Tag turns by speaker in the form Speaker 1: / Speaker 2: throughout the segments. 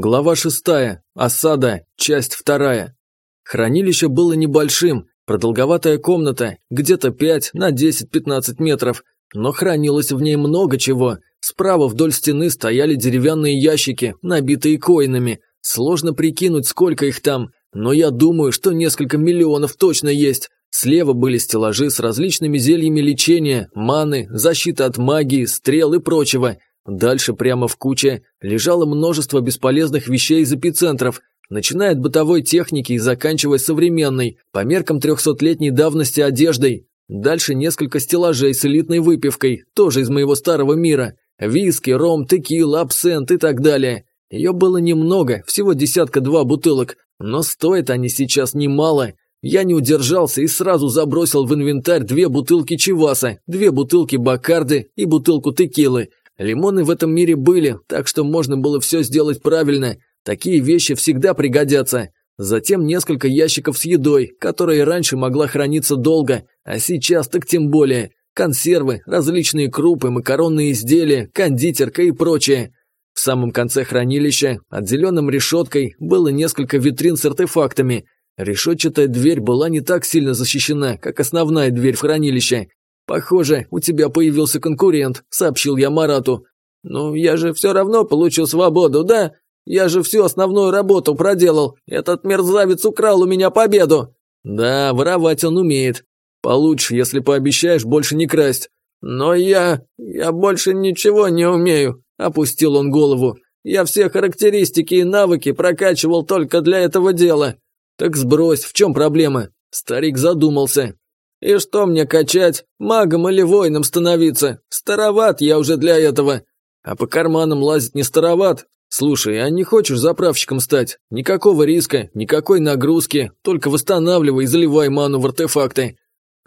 Speaker 1: Глава шестая. Осада. Часть вторая. Хранилище было небольшим, продолговатая комната, где-то 5 на 10-15 метров, но хранилось в ней много чего. Справа вдоль стены стояли деревянные ящики, набитые коинами. Сложно прикинуть, сколько их там, но я думаю, что несколько миллионов точно есть. Слева были стеллажи с различными зельями лечения, маны, защиты от магии, стрел и прочего. Дальше прямо в куче лежало множество бесполезных вещей из эпицентров, начиная от бытовой техники и заканчивая современной, по меркам трехсотлетней давности одеждой. Дальше несколько стеллажей с элитной выпивкой, тоже из моего старого мира. Виски, ром, текила, абсент и так далее. Ее было немного, всего десятка-два бутылок, но стоят они сейчас немало. Я не удержался и сразу забросил в инвентарь две бутылки чиваса, две бутылки бакарды и бутылку текилы. Лимоны в этом мире были, так что можно было все сделать правильно. Такие вещи всегда пригодятся. Затем несколько ящиков с едой, которая раньше могла храниться долго, а сейчас так тем более. Консервы, различные крупы, макаронные изделия, кондитерка и прочее. В самом конце хранилища, отделенным решеткой, было несколько витрин с артефактами – Решетчатая дверь была не так сильно защищена, как основная дверь в хранилище. «Похоже, у тебя появился конкурент», – сообщил я Марату. «Ну, я же все равно получил свободу, да? Я же всю основную работу проделал. Этот мерзавец украл у меня победу». «Да, воровать он умеет. Получше, если пообещаешь больше не красть». «Но я... я больше ничего не умею», – опустил он голову. «Я все характеристики и навыки прокачивал только для этого дела». «Так сбрось, в чем проблема?» Старик задумался. «И что мне качать? Магом или воином становиться? Староват я уже для этого. А по карманам лазить не староват. Слушай, а не хочешь заправщиком стать? Никакого риска, никакой нагрузки, только восстанавливай и заливай ману в артефакты».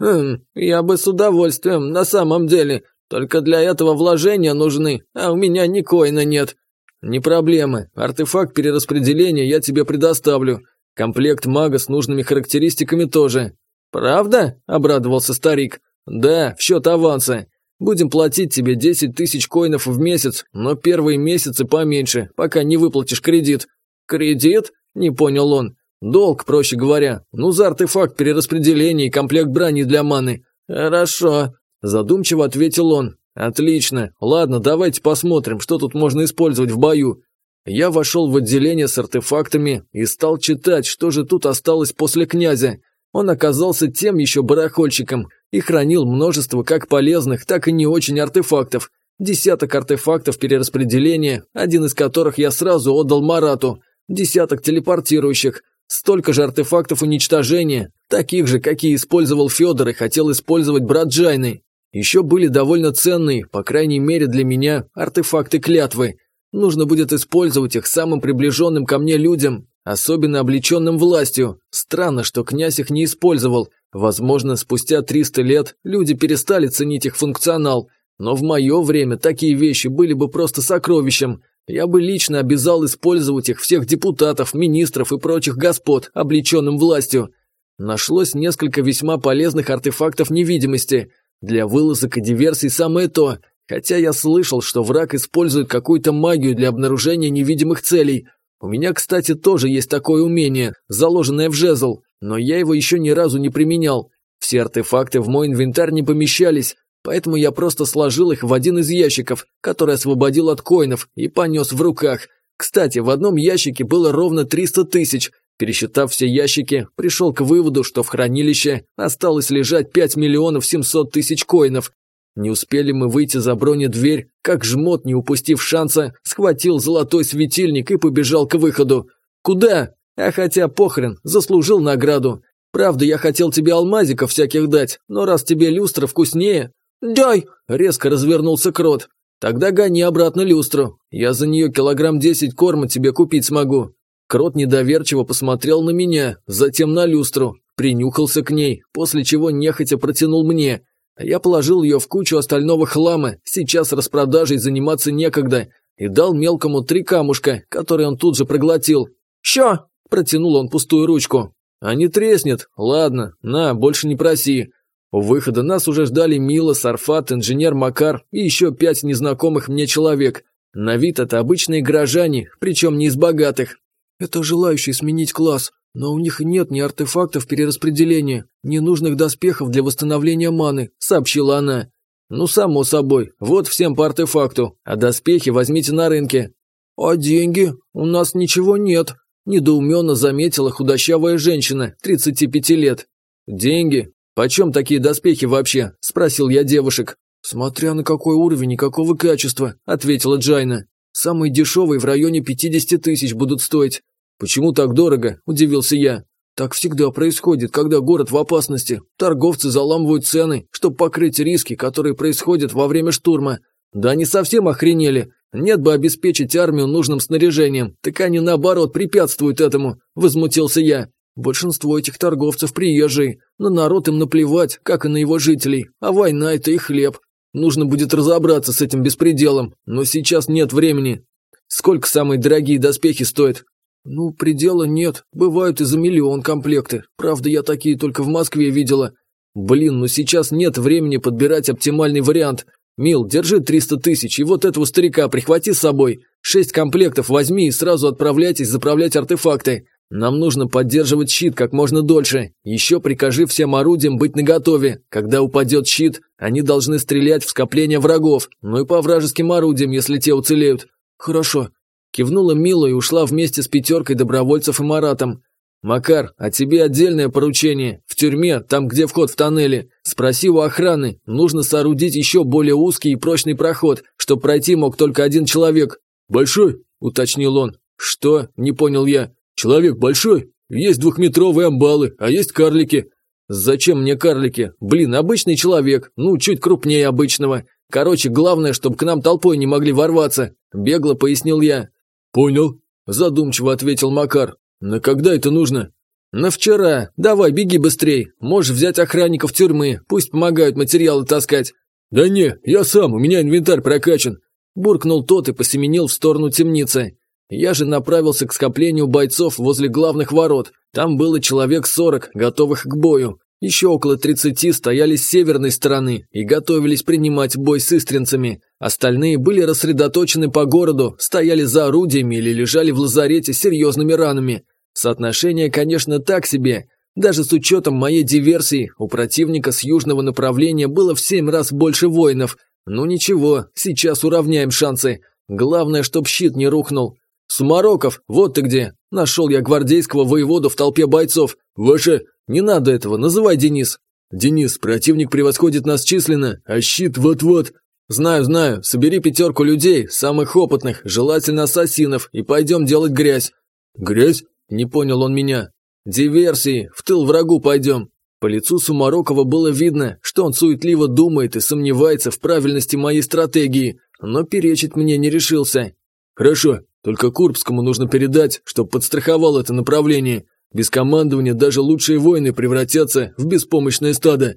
Speaker 1: «Хм, я бы с удовольствием, на самом деле. Только для этого вложения нужны, а у меня ни коина нет». «Не проблема. Артефакт перераспределения я тебе предоставлю. Комплект мага с нужными характеристиками тоже. Правда? Обрадовался старик. Да, в счет аванса. Будем платить тебе 10 тысяч коинов в месяц, но первые месяцы поменьше, пока не выплатишь кредит. Кредит? Не понял он. Долг, проще говоря. Ну, за артефакт перераспределения и комплект брони для маны. Хорошо. Задумчиво ответил он. Отлично. Ладно, давайте посмотрим, что тут можно использовать в бою. Я вошел в отделение с артефактами и стал читать, что же тут осталось после князя. Он оказался тем еще барахольщиком и хранил множество как полезных, так и не очень артефактов. Десяток артефактов перераспределения, один из которых я сразу отдал Марату. Десяток телепортирующих. Столько же артефактов уничтожения, таких же, какие использовал Федор и хотел использовать брат Джайны. Еще были довольно ценные, по крайней мере для меня, артефакты клятвы. Нужно будет использовать их самым приближенным ко мне людям, особенно облеченным властью. Странно, что князь их не использовал. Возможно, спустя 300 лет люди перестали ценить их функционал. Но в мое время такие вещи были бы просто сокровищем. Я бы лично обязал использовать их всех депутатов, министров и прочих господ, облеченным властью. Нашлось несколько весьма полезных артефактов невидимости. Для вылазок и диверсий самое то – Хотя я слышал, что враг использует какую-то магию для обнаружения невидимых целей. У меня, кстати, тоже есть такое умение, заложенное в жезл, но я его еще ни разу не применял. Все артефакты в мой инвентарь не помещались, поэтому я просто сложил их в один из ящиков, который освободил от коинов и понес в руках. Кстати, в одном ящике было ровно 300 тысяч. Пересчитав все ящики, пришел к выводу, что в хранилище осталось лежать 5 миллионов 700 тысяч коинов, не успели мы выйти за бронедверь, как жмот, не упустив шанса, схватил золотой светильник и побежал к выходу. «Куда?» А хотя похрен, заслужил награду. Правда, я хотел тебе алмазиков всяких дать, но раз тебе люстра вкуснее... «Дай!» – резко развернулся крот. «Тогда гони обратно люстру. Я за нее килограмм десять корма тебе купить смогу». Крот недоверчиво посмотрел на меня, затем на люстру, принюхался к ней, после чего нехотя протянул мне. Я положил ее в кучу остального хлама, сейчас распродажей заниматься некогда, и дал мелкому три камушка, которые он тут же проглотил. «Ща!» – протянул он пустую ручку. «А не треснет? Ладно, на, больше не проси». У выхода нас уже ждали Мила, Сарфат, инженер Макар и еще пять незнакомых мне человек. На вид это обычные горожане, причем не из богатых. Это желающие сменить класс, но у них нет ни артефактов перераспределения, ни нужных доспехов для восстановления маны, сообщила она. Ну, само собой, вот всем по артефакту, а доспехи возьмите на рынке. А деньги? У нас ничего нет, недоуменно заметила худощавая женщина, 35 лет. Деньги? Почем такие доспехи вообще? Спросил я девушек. Смотря на какой уровень и какого качества, ответила Джайна. Самые дешевые в районе 50 тысяч будут стоить. Почему так дорого? Удивился я. Так всегда происходит, когда город в опасности. Торговцы заламывают цены, чтобы покрыть риски, которые происходят во время штурма. Да они совсем охренели. Нет бы обеспечить армию нужным снаряжением, так они наоборот препятствуют этому, возмутился я. Большинство этих торговцев приезжие, на народ им наплевать, как и на его жителей, а война – это их хлеб. Нужно будет разобраться с этим беспределом, но сейчас нет времени. Сколько самые дорогие доспехи стоят? «Ну, предела нет. Бывают и за миллион комплекты. Правда, я такие только в Москве видела. Блин, ну сейчас нет времени подбирать оптимальный вариант. Мил, держи 300 тысяч и вот этого старика прихвати с собой. Шесть комплектов возьми и сразу отправляйтесь заправлять артефакты. Нам нужно поддерживать щит как можно дольше. Еще прикажи всем орудиям быть наготове. Когда упадет щит, они должны стрелять в скопление врагов, ну и по вражеским орудиям, если те уцелеют. Хорошо, Кивнула Мила и ушла вместе с пятеркой добровольцев и Маратом. «Макар, а тебе отдельное поручение. В тюрьме, там, где вход в тоннели. Спроси у охраны. Нужно соорудить еще более узкий и прочный проход, чтобы пройти мог только один человек». «Большой?» – уточнил он. «Что?» – не понял я. «Человек большой? Есть двухметровые амбалы, а есть карлики». «Зачем мне карлики? Блин, обычный человек, ну, чуть крупнее обычного. Короче, главное, чтобы к нам толпой не могли ворваться», – бегло пояснил я. «Понял», – задумчиво ответил Макар. «На когда это нужно?» «На вчера. Давай, беги быстрей. Можешь взять охранников тюрьмы, пусть помогают материалы таскать». «Да не, я сам, у меня инвентарь прокачан», – буркнул тот и посеменил в сторону темницы. Я же направился к скоплению бойцов возле главных ворот. Там было человек сорок, готовых к бою. Еще около 30 стояли с северной стороны и готовились принимать бой с истринцами. Остальные были рассредоточены по городу, стояли за орудиями или лежали в лазарете с серьезными ранами. Соотношение, конечно, так себе. Даже с учетом моей диверсии, у противника с южного направления было в семь раз больше воинов. Ну ничего, сейчас уравняем шансы. Главное, чтоб щит не рухнул. «Сумароков, вот ты где!» Нашел я гвардейского воеводу в толпе бойцов. «Ваше...» «Не надо этого, называй Денис». «Денис, противник превосходит нас численно, а щит вот-вот...» «Знаю, знаю, собери пятерку людей, самых опытных, желательно ассасинов, и пойдем делать грязь». «Грязь?» – не понял он меня. «Диверсии, в тыл врагу пойдем». По лицу Сумарокова было видно, что он суетливо думает и сомневается в правильности моей стратегии, но перечить мне не решился. «Хорошо, только Курбскому нужно передать, чтоб подстраховал это направление. Без командования даже лучшие воины превратятся в беспомощное стадо.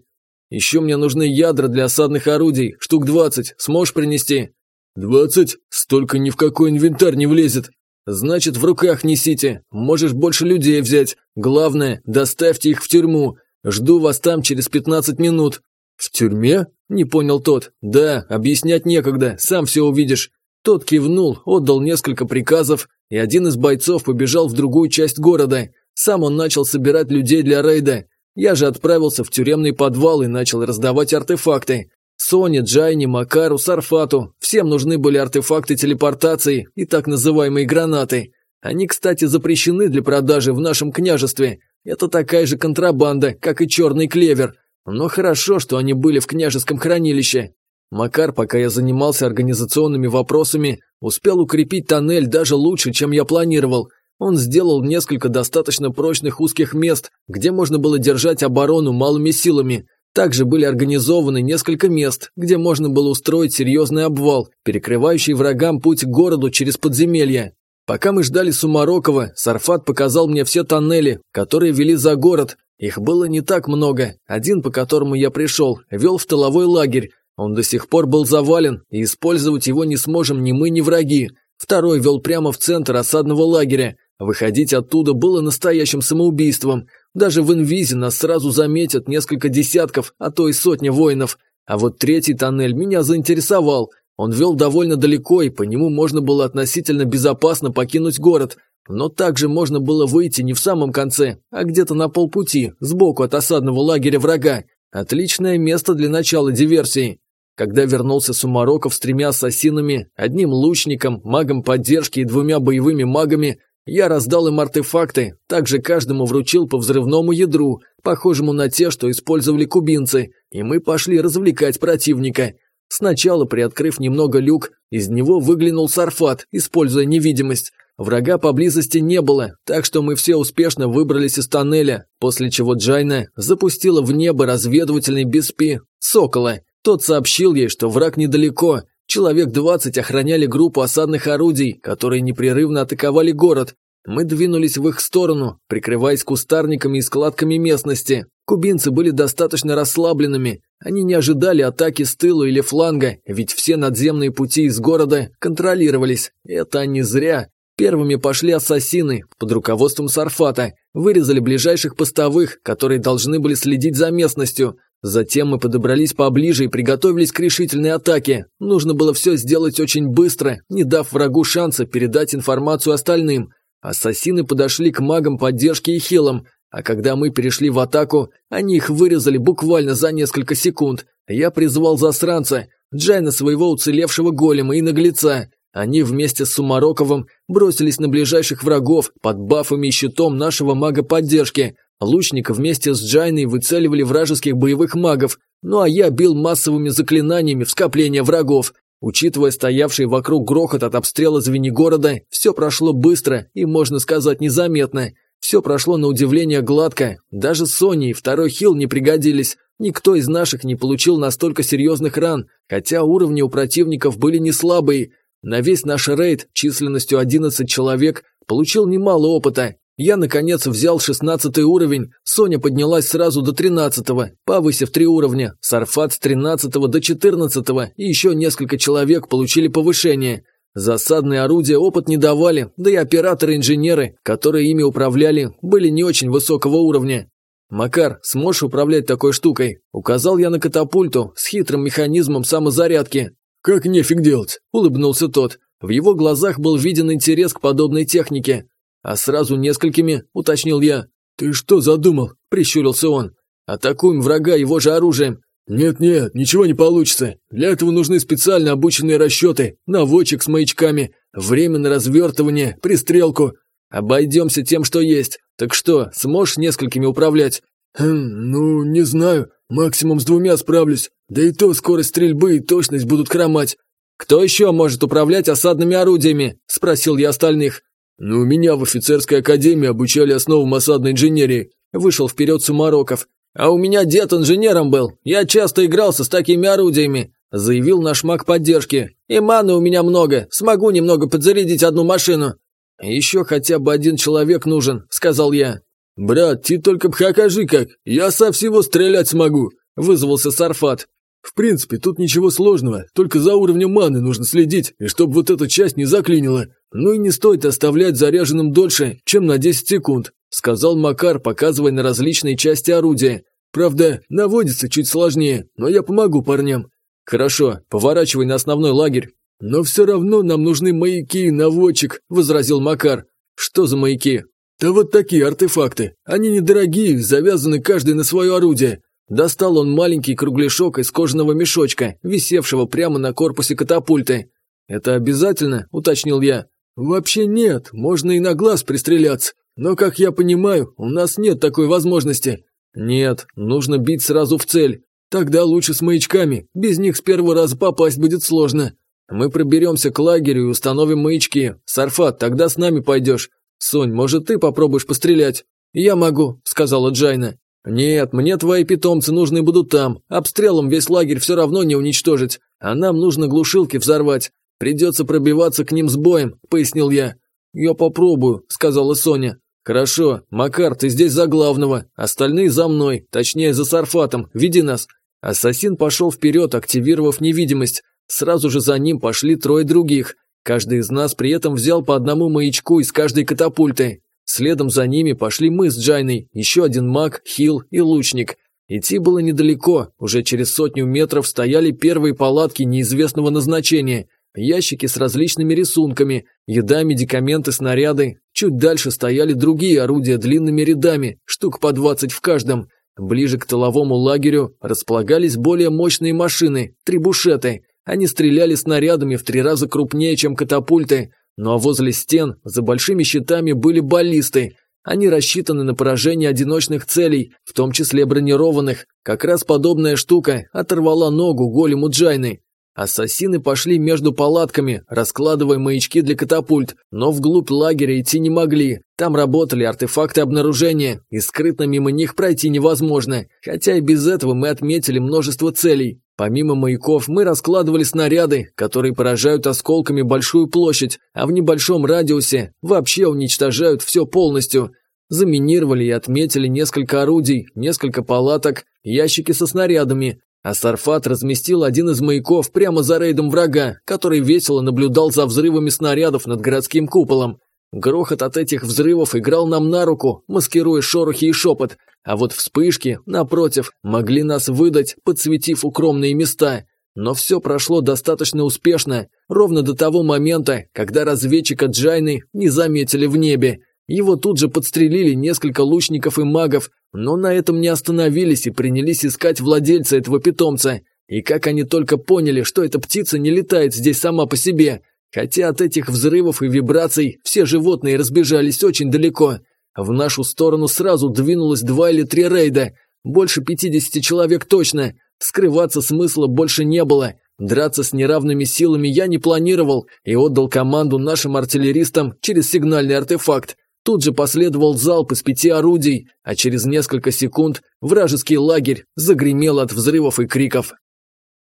Speaker 1: Еще мне нужны ядра для осадных орудий, штук двадцать. Сможешь принести? Двадцать? Столько ни в какой инвентарь не влезет. Значит, в руках несите. Можешь больше людей взять. Главное, доставьте их в тюрьму. Жду вас там через пятнадцать минут. В тюрьме? Не понял тот. Да, объяснять некогда, сам все увидишь. Тот кивнул, отдал несколько приказов, и один из бойцов побежал в другую часть города. Сам он начал собирать людей для рейда. Я же отправился в тюремный подвал и начал раздавать артефакты. Соне, Джайне, Макару, Сарфату. Всем нужны были артефакты телепортации и так называемые гранаты. Они, кстати, запрещены для продажи в нашем княжестве. Это такая же контрабанда, как и черный клевер. Но хорошо, что они были в княжеском хранилище. Макар, пока я занимался организационными вопросами, успел укрепить тоннель даже лучше, чем я планировал. Он сделал несколько достаточно прочных узких мест, где можно было держать оборону малыми силами. Также были организованы несколько мест, где можно было устроить серьезный обвал, перекрывающий врагам путь к городу через подземелья. Пока мы ждали Сумарокова, Сарфат показал мне все тоннели, которые вели за город. Их было не так много. Один, по которому я пришел, вел в тыловой лагерь. Он до сих пор был завален, и использовать его не сможем ни мы, ни враги. Второй вел прямо в центр осадного лагеря. Выходить оттуда было настоящим самоубийством. Даже в инвизе нас сразу заметят несколько десятков, а то и сотня воинов. А вот третий тоннель меня заинтересовал. Он вел довольно далеко, и по нему можно было относительно безопасно покинуть город, но также можно было выйти не в самом конце, а где-то на полпути, сбоку от осадного лагеря врага. Отличное место для начала диверсии. Когда вернулся Сумароков с тремя ассасинами, одним лучником, магом поддержки и двумя боевыми магами, я раздал им артефакты, также каждому вручил по взрывному ядру, похожему на те, что использовали кубинцы, и мы пошли развлекать противника. Сначала, приоткрыв немного люк, из него выглянул Сарфат, используя невидимость. Врага поблизости не было, так что мы все успешно выбрались из тоннеля, после чего Джайна запустила в небо разведывательный беспи «Сокола». Тот сообщил ей, что враг недалеко, Человек 20 охраняли группу осадных орудий, которые непрерывно атаковали город. Мы двинулись в их сторону, прикрываясь кустарниками и складками местности. Кубинцы были достаточно расслабленными. Они не ожидали атаки с тыла или фланга, ведь все надземные пути из города контролировались. Это они зря. Первыми пошли ассасины под руководством Сарфата, вырезали ближайших постовых, которые должны были следить за местностью. Затем мы подобрались поближе и приготовились к решительной атаке. Нужно было все сделать очень быстро, не дав врагу шанса передать информацию остальным. Ассасины подошли к магам поддержки и хилам, а когда мы перешли в атаку, они их вырезали буквально за несколько секунд. Я призвал засранца, Джайна своего уцелевшего голема и наглеца. Они вместе с Сумароковым бросились на ближайших врагов под бафами и щитом нашего мага поддержки – Лучника вместе с Джайной выцеливали вражеских боевых магов, ну а я бил массовыми заклинаниями в скопление врагов. Учитывая стоявший вокруг грохот от обстрела Звенигорода, все прошло быстро и, можно сказать, незаметно. Все прошло на удивление гладко. Даже Сони и второй хил не пригодились. Никто из наших не получил настолько серьезных ран, хотя уровни у противников были не слабые. На весь наш рейд численностью 11 человек получил немало опыта, я, наконец, взял шестнадцатый уровень, Соня поднялась сразу до тринадцатого, повысив три уровня, Сарфат с тринадцатого до четырнадцатого, и еще несколько человек получили повышение. Засадные орудия опыт не давали, да и операторы-инженеры, которые ими управляли, были не очень высокого уровня. «Макар, сможешь управлять такой штукой?» Указал я на катапульту с хитрым механизмом самозарядки.
Speaker 2: «Как нефиг делать?»
Speaker 1: – улыбнулся тот. В его глазах был виден интерес к подобной технике. «А сразу несколькими?» – уточнил я.
Speaker 2: «Ты что задумал?» – прищурился он.
Speaker 1: «Атакуем врага его же оружием».
Speaker 2: «Нет-нет, ничего не получится. Для этого нужны специально обученные расчеты, наводчик с маячками, время на развертывание, пристрелку.
Speaker 1: Обойдемся тем, что есть. Так что, сможешь несколькими управлять?»
Speaker 2: «Хм, ну, не знаю. Максимум с двумя справлюсь. Да и то скорость стрельбы и точность будут хромать».
Speaker 1: «Кто еще может управлять осадными орудиями?» – спросил я остальных.
Speaker 2: «Ну, меня в офицерской академии обучали основам осадной инженерии», – вышел вперед Сумароков.
Speaker 1: «А у меня дед инженером был. Я часто игрался с такими орудиями», – заявил наш маг поддержки. «И маны у меня много. Смогу немного подзарядить одну машину». «Еще хотя бы один человек нужен», – сказал я.
Speaker 2: «Брат, ты только покажи как. Я со всего стрелять смогу», – вызвался Сарфат. В принципе, тут ничего сложного, только за уровнем маны нужно следить, и чтобы вот эта часть не заклинила. Ну и не стоит оставлять заряженным дольше, чем на 10 секунд, сказал Макар, показывая на различные части орудия. Правда, наводится чуть сложнее, но я помогу парням.
Speaker 1: Хорошо, поворачивай на основной лагерь.
Speaker 2: Но все равно нам нужны маяки и наводчик, возразил Макар.
Speaker 1: Что за маяки?
Speaker 2: Да вот такие артефакты. Они недорогие, завязаны каждый на свое орудие.
Speaker 1: Достал он маленький кругляшок из кожаного мешочка, висевшего прямо на корпусе катапульты. «Это обязательно?» – уточнил я.
Speaker 2: «Вообще нет, можно и на глаз пристреляться. Но, как я понимаю, у нас нет такой возможности».
Speaker 1: «Нет, нужно бить сразу в цель.
Speaker 2: Тогда лучше с маячками, без них с первого раза попасть будет сложно».
Speaker 1: «Мы проберемся к лагерю и установим маячки. Сарфат, тогда с нами пойдешь. Сонь, может, ты попробуешь пострелять?»
Speaker 2: «Я могу», – сказала Джайна.
Speaker 1: «Нет, мне твои питомцы нужны будут там. Обстрелом весь лагерь все равно не уничтожить. А нам нужно глушилки взорвать. Придется пробиваться к ним с боем», – пояснил я.
Speaker 2: «Я попробую», – сказала Соня.
Speaker 1: «Хорошо, Макар, ты здесь за главного. Остальные за мной, точнее за Сарфатом. Веди нас». Ассасин пошел вперед, активировав невидимость. Сразу же за ним пошли трое других. Каждый из нас при этом взял по одному маячку из каждой катапульты. Следом за ними пошли мы с Джайной, еще один маг, хил и лучник. Идти было недалеко, уже через сотню метров стояли первые палатки неизвестного назначения, ящики с различными рисунками, еда, медикаменты, снаряды. Чуть дальше стояли другие орудия длинными рядами, штук по 20 в каждом. Ближе к тыловому лагерю располагались более мощные машины, трибушеты. Они стреляли снарядами в три раза крупнее, чем катапульты. Ну а возле стен, за большими щитами, были баллисты. Они рассчитаны на поражение одиночных целей, в том числе бронированных. Как раз подобная штука оторвала ногу голему Джайны. Ассасины пошли между палатками, раскладывая маячки для катапульт, но вглубь лагеря идти не могли. Там работали артефакты обнаружения, и скрытно мимо них пройти невозможно, хотя и без этого мы отметили множество целей. Помимо маяков мы раскладывали снаряды, которые поражают осколками большую площадь, а в небольшом радиусе вообще уничтожают все полностью. Заминировали и отметили несколько орудий, несколько палаток, ящики со снарядами, а Сарфат разместил один из маяков прямо за рейдом врага, который весело наблюдал за взрывами снарядов над городским куполом. Грохот от этих взрывов играл нам на руку, маскируя шорохи и шепот, а вот вспышки, напротив, могли нас выдать, подсветив укромные места. Но все прошло достаточно успешно, ровно до того момента, когда разведчика Джайны не заметили в небе. Его тут же подстрелили несколько лучников и магов, но на этом не остановились и принялись искать владельца этого питомца. И как они только поняли, что эта птица не летает здесь сама по себе. Хотя от этих взрывов и вибраций все животные разбежались очень далеко. В нашу сторону сразу двинулось два или три рейда. Больше 50 человек точно. Скрываться смысла больше не было. Драться с неравными силами я не планировал и отдал команду нашим артиллеристам через сигнальный артефакт. Тут же последовал залп из пяти орудий, а через несколько секунд вражеский лагерь загремел от взрывов и криков.